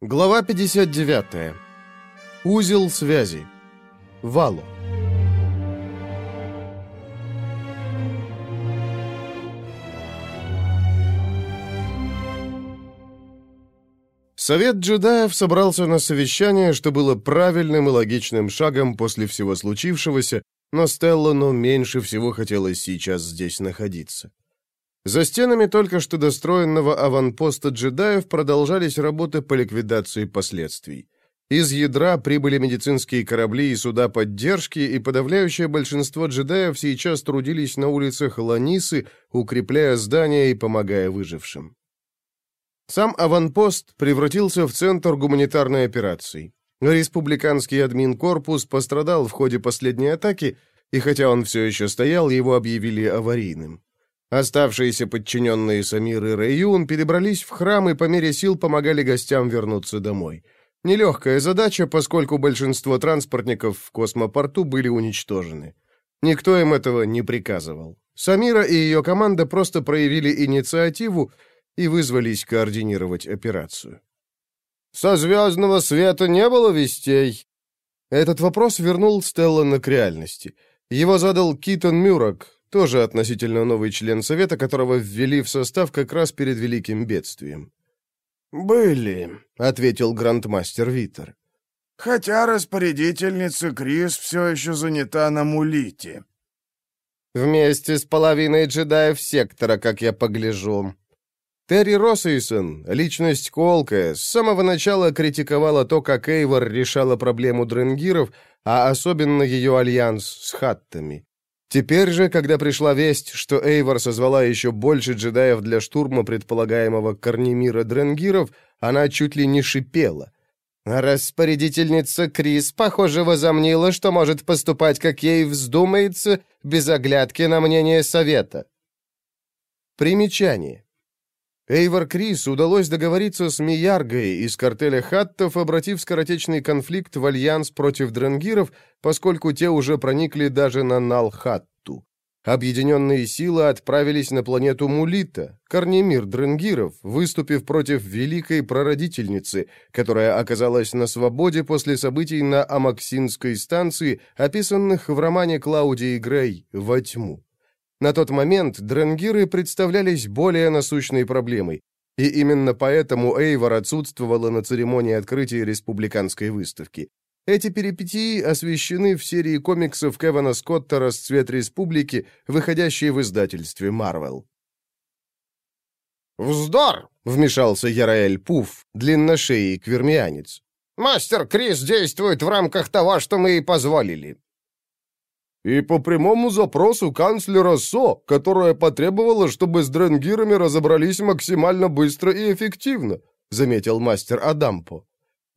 Глава 59. Узел связи. Вало. Совет джедаев собрался на совещание, что было правильным и логичным шагом после всего случившегося, но Стеллану меньше всего хотелось сейчас здесь находиться. За стенами только что достроенного аванпоста джедаев продолжались работы по ликвидации последствий. Из ядра прибыли медицинские корабли и суда поддержки, и подавляющее большинство джедаев сейчас трудились на улицах Ланисы, укрепляя здания и помогая выжившим. Сам аванпост превратился в центр гуманитарной операции. Республиканский админкорпус пострадал в ходе последней атаки, и хотя он все еще стоял, его объявили аварийным. Оставшиеся подчиненные Самир и Рэйюн перебрались в храм и по мере сил помогали гостям вернуться домой. Нелегкая задача, поскольку большинство транспортников в космопорту были уничтожены. Никто им этого не приказывал. Самира и ее команда просто проявили инициативу и вызвались координировать операцию. «Со звездного света не было вестей?» Этот вопрос вернул Стеллана к реальности. Его задал Китон Мюрок, тоже относительно новый член Совета, которого ввели в состав как раз перед Великим Бедствием. «Были», — ответил грандмастер Витер. «Хотя распорядительница Крис все еще занята на Мулите». «Вместе с половиной джедаев сектора, как я погляжу». Терри Россейсон, личность колкая, с самого начала критиковала то, как Эйвор решала проблему дренгиров, а особенно ее альянс с хаттами. Теперь же, когда пришла весть, что Эйвор созвала еще больше джедаев для штурма предполагаемого Корнемира Дренгиров, она чуть ли не шипела. распорядительница Крис, похоже, возомнила, что может поступать, как ей вздумается, без оглядки на мнение совета. Примечание. Эйвор Крис удалось договориться с Мияргой из картеля хаттов, обратив скоротечный конфликт в альянс против дренгиров, поскольку те уже проникли даже на Налхатту. Объединенные силы отправились на планету Мулита, корнемир дренгиров, выступив против великой прародительницы, которая оказалась на свободе после событий на Амаксинской станции, описанных в романе Клаудии Грей «Во тьму». На тот момент дренгиры представлялись более насущной проблемой, и именно поэтому Эйвор отсутствовала на церемонии открытия республиканской выставки. Эти перипетии освещены в серии комиксов Кевана Скотта «Расцвет республики», выходящей в издательстве «Марвел». «Вздор!» — вмешался Яраэль Пуф, длинношеий квермианец. «Мастер Крис действует в рамках того, что мы и позволили. И по прямому запросу канцлера СО, которая потребовала, чтобы с дренгирами разобрались максимально быстро и эффективно», заметил мастер Адампо.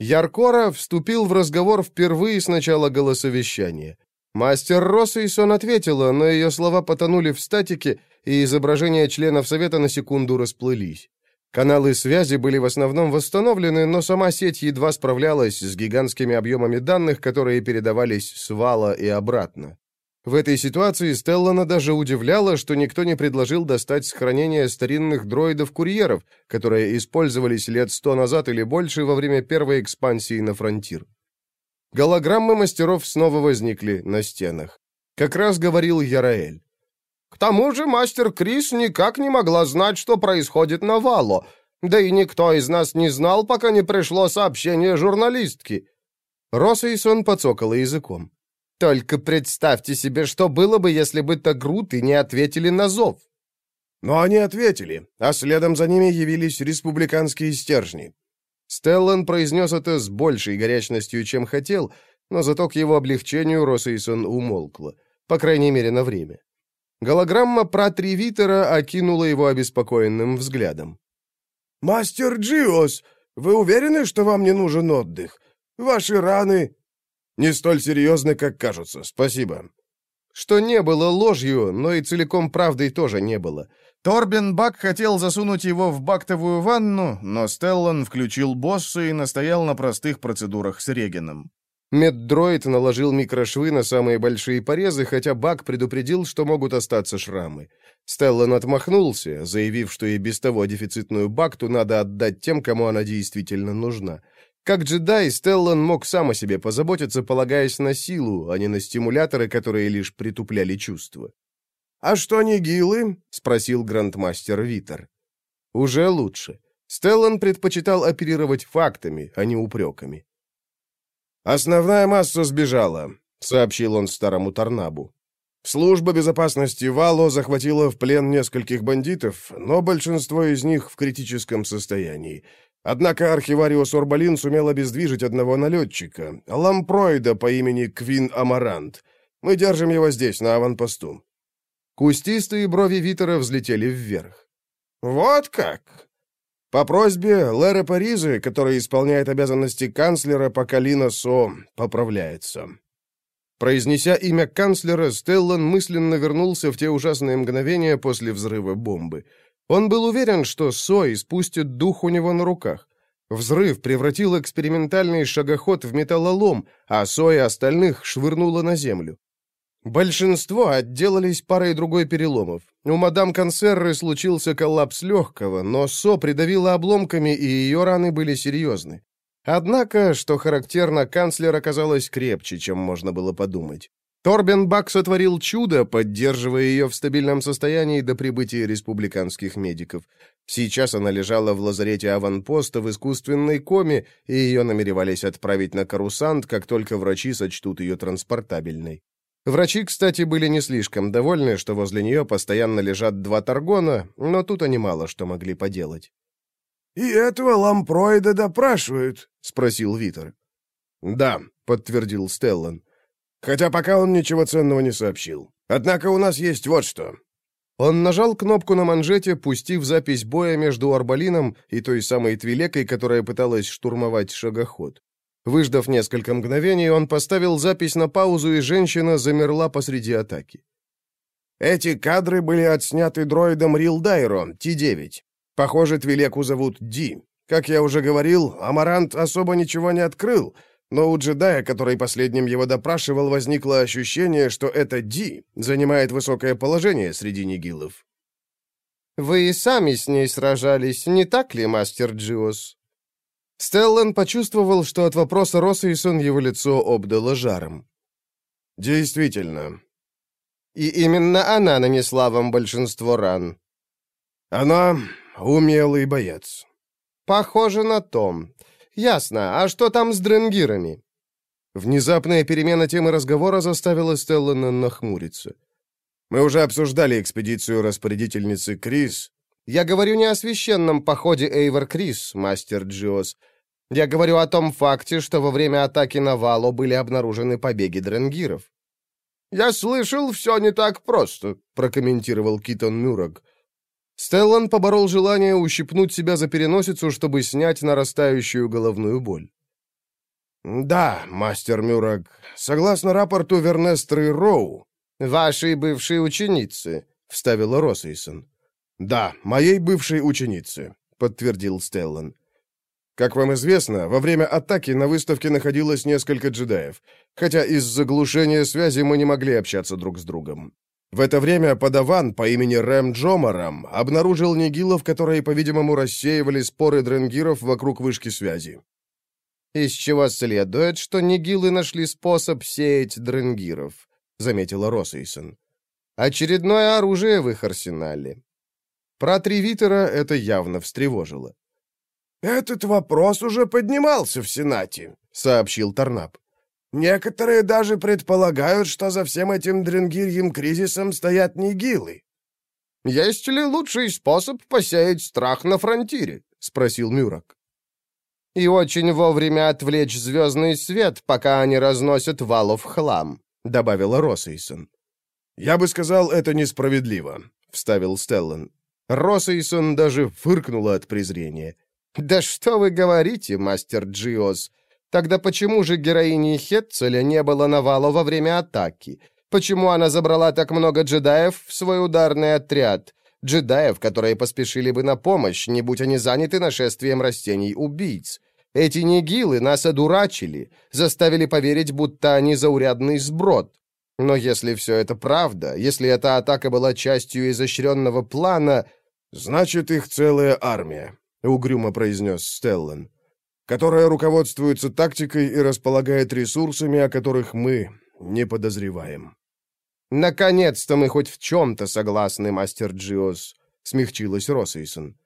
Яркора вступил в разговор впервые с начала голосовещания. Мастер Россейсон ответила, но ее слова потонули в статике, и изображения членов Совета на секунду расплылись. Каналы связи были в основном восстановлены, но сама сеть едва справлялась с гигантскими объемами данных, которые передавались с вала и обратно. В этой ситуации Стеллана даже удивляла, что никто не предложил достать с старинных дроидов-курьеров, которые использовались лет сто назад или больше во время первой экспансии на фронтир. Голограммы мастеров снова возникли на стенах. Как раз говорил Яраэль. «К тому же мастер Крис никак не могла знать, что происходит на Вало, да и никто из нас не знал, пока не пришло сообщение журналистки». Россейсон подсокала языком. Только представьте себе, что было бы, если бы Тагруты не ответили на зов. Но они ответили, а следом за ними явились республиканские стержни. Стеллан произнес это с большей горячностью, чем хотел, но зато к его облегчению Росейсон умолкла, по крайней мере, на время. Голограмма про Тривитера окинула его обеспокоенным взглядом. «Мастер Джиос, вы уверены, что вам не нужен отдых? Ваши раны не столь серьезны, как кажутся. Спасибо». Что не было ложью, но и целиком правдой тоже не было. Торбин Бак хотел засунуть его в бактовую ванну, но Стеллан включил босса и настоял на простых процедурах с Регином. Меддроид наложил микрошвы на самые большие порезы, хотя Бак предупредил, что могут остаться шрамы. Стеллан отмахнулся, заявив, что и без того дефицитную Бакту надо отдать тем, кому она действительно нужна. Как джедай, Стеллан мог сам о себе позаботиться, полагаясь на силу, а не на стимуляторы, которые лишь притупляли чувства. «А что нигилы?» — спросил грандмастер Витер. «Уже лучше. Стеллан предпочитал оперировать фактами, а не упреками. «Основная масса сбежала», — сообщил он старому Тарнабу. «Служба безопасности Вало захватила в плен нескольких бандитов, но большинство из них в критическом состоянии. Однако архивариус Орбалин сумел обездвижить одного налетчика, лампроида по имени Квин Амарант. Мы держим его здесь, на аванпосту». Кустистые брови Витера взлетели вверх. «Вот как!» По просьбе Леры Паризы, который исполняет обязанности канцлера, пока Лина Со поправляется. Произнеся имя канцлера, Стеллан мысленно вернулся в те ужасные мгновения после взрыва бомбы. Он был уверен, что Со испустит дух у него на руках. Взрыв превратил экспериментальный шагоход в металлолом, а Со и остальных швырнуло на землю. Большинство отделались парой другой переломов. У мадам Консерры случился коллапс легкого, но Со придавила обломками, и ее раны были серьезны. Однако, что характерно, канцлер оказалась крепче, чем можно было подумать. Торбен Бак сотворил чудо, поддерживая ее в стабильном состоянии до прибытия республиканских медиков. Сейчас она лежала в лазарете аванпоста в искусственной коме, и ее намеревались отправить на карусант, как только врачи сочтут ее транспортабельной. Врачи, кстати, были не слишком довольны, что возле нее постоянно лежат два таргона, но тут они мало что могли поделать. «И этого лампроида допрашивают?» — спросил Витер. «Да», — подтвердил Стеллан. «Хотя пока он ничего ценного не сообщил. Однако у нас есть вот что». Он нажал кнопку на манжете, пустив запись боя между Арбалином и той самой Твилекой, которая пыталась штурмовать шагоход. Выждав несколько мгновений, он поставил запись на паузу, и женщина замерла посреди атаки. Эти кадры были отсняты дроидом Рилдайро, Т-9. Похоже, Твилеку зовут Ди. Как я уже говорил, Амарант особо ничего не открыл, но у джедая, который последним его допрашивал, возникло ощущение, что это Ди занимает высокое положение среди нигилов. «Вы и сами с ней сражались, не так ли, мастер Джиос?» Стеллан почувствовал, что от вопроса Россейсон его лицо обдало жаром. «Действительно». «И именно она нанесла вам большинство ран». «Она умелый боец». «Похоже на то. Ясно. А что там с дренгирами?» Внезапная перемена темы разговора заставила Стеллана нахмуриться. «Мы уже обсуждали экспедицию распорядительницы Крис». «Я говорю не о священном походе Эйвор Крис, мастер Джиос. Я говорю о том факте, что во время атаки на Вало были обнаружены побеги дренгиров». «Я слышал, все не так просто», — прокомментировал Китон Мюрок. Стеллан поборол желание ущипнуть себя за переносицу, чтобы снять нарастающую головную боль. «Да, мастер Мюрок, согласно рапорту Вернестры Роу...» «Вашей бывшей ученицы», — вставила Росейсон. «Да, моей бывшей ученицы», — подтвердил Стеллан. Как вам известно, во время атаки на выставке находилось несколько джедаев, хотя из заглушения связи мы не могли общаться друг с другом. В это время подаван по имени Рэм Джомарам обнаружил нигилов, которые, по-видимому, рассеивали споры дренгиров вокруг вышки связи. «Из чего следует, что нигилы нашли способ сеять дренгиров», — заметила Росейсон. «Очередное оружие в их арсенале». Про Тривитера это явно встревожило. «Этот вопрос уже поднимался в Сенате», — сообщил Тарнап. «Некоторые даже предполагают, что за всем этим дренгирьим кризисом стоят нигилы». «Есть ли лучший способ посеять страх на фронтире?» — спросил Мюрок. «И очень вовремя отвлечь звездный свет, пока они разносят валов хлам», — добавила Росейсон. «Я бы сказал, это несправедливо», — вставил Стеллан. Росейсон даже фыркнула от презрения. «Да что вы говорите, мастер Джиос? Тогда почему же героини Хетцеля не было навала во время атаки? Почему она забрала так много джедаев в свой ударный отряд? Джедаев, которые поспешили бы на помощь, не будь они заняты нашествием растений-убийц. Эти нигилы нас одурачили, заставили поверить, будто они заурядный сброд. Но если все это правда, если эта атака была частью изощренного плана, значит, их целая армия, — угрюмо произнес Стеллан, которая руководствуется тактикой и располагает ресурсами, о которых мы не подозреваем. «Наконец-то мы хоть в чем-то согласны, мастер Джиос», — смягчилась Росейсон.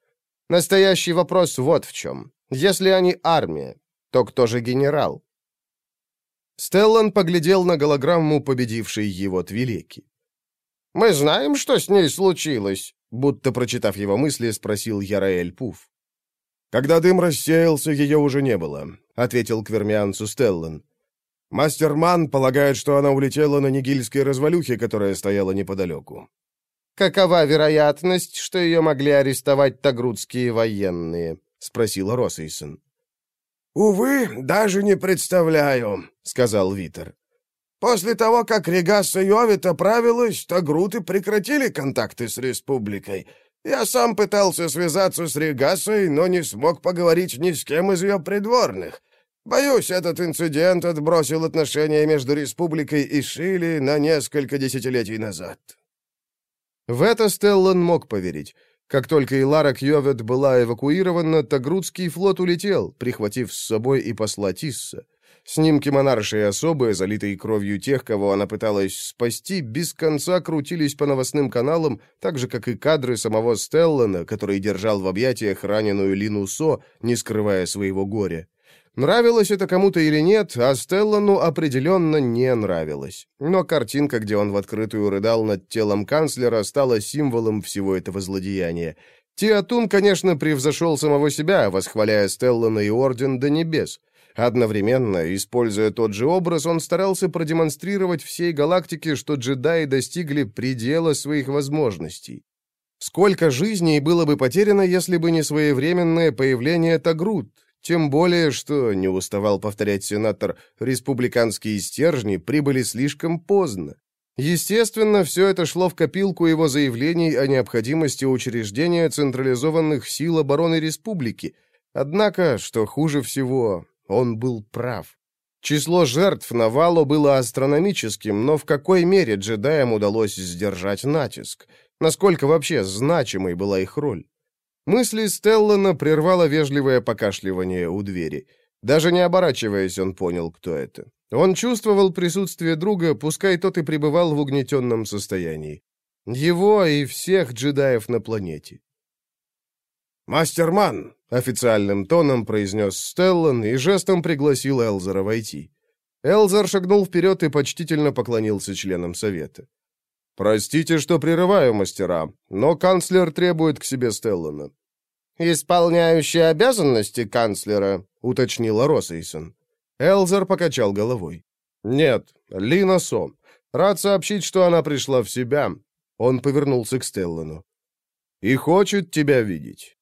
«Настоящий вопрос вот в чем. Если они армия, то кто же генерал?» Стеллан поглядел на голограмму победившей его Твилеки. «Мы знаем, что с ней случилось», будто прочитав его мысли, спросил Яраэль Пуф. «Когда дым рассеялся, ее уже не было», — ответил квермианцу Стеллан. Мастер Ман полагает, что она улетела на нигильской развалюхе, которая стояла неподалеку. «Какова вероятность, что ее могли арестовать тагрудские военные?» — спросила Росейсон. «Увы, даже не представляю», — сказал Витер. «После того, как Регасса Йовит оправилась, тагруты прекратили контакты с республикой. Я сам пытался связаться с Регассой, но не смог поговорить ни с кем из ее придворных. Боюсь, этот инцидент отбросил отношения между республикой и Шили на несколько десятилетий назад». В это Стеллан мог поверить. Как только Илара Кьёвет была эвакуирована, Тагрудский флот улетел, прихватив с собой и посла Тисса. Снимки монаршей особы, залитые кровью тех, кого она пыталась спасти, без конца крутились по новостным каналам, так же, как и кадры самого Стеллана, который держал в объятиях раненую Лину Со, не скрывая своего горя. Нравилось это кому-то или нет, а Стеллану определенно не нравилось. Но картинка, где он в открытую рыдал над телом канцлера, стала символом всего этого злодеяния. Тиатун, конечно, превзошел самого себя, восхваляя Стеллана и Орден до небес. Одновременно, используя тот же образ, он старался продемонстрировать всей галактике, что джедаи достигли предела своих возможностей. Сколько жизней было бы потеряно, если бы не своевременное появление Тагрут, тем более, что, не уставал повторять сенатор, республиканские стержни прибыли слишком поздно. Естественно, все это шло в копилку его заявлений о необходимости учреждения централизованных сил обороны республики. Однако, что хуже всего, он был прав. Число жертв на Валу было астрономическим, но в какой мере джедаям удалось сдержать натиск? Насколько вообще значимой была их роль? Мысли Стеллана прервало вежливое покашливание у двери. Даже не оборачиваясь, он понял, кто это. Он чувствовал присутствие друга, пускай тот и пребывал в угнетенном состоянии. Его и всех джедаев на планете. «Мастерман!» — официальным тоном произнес Стеллан и жестом пригласил Элзера войти. Элзер шагнул вперед и почтительно поклонился членам совета. «Простите, что прерываю, мастера, но канцлер требует к себе Стеллана». «Исполняющий обязанности канцлера», — уточнила Росейсон. Элзер покачал головой. «Нет, Лина Со. Рад сообщить, что она пришла в себя». Он повернулся к Стеллану. «И хочет тебя видеть».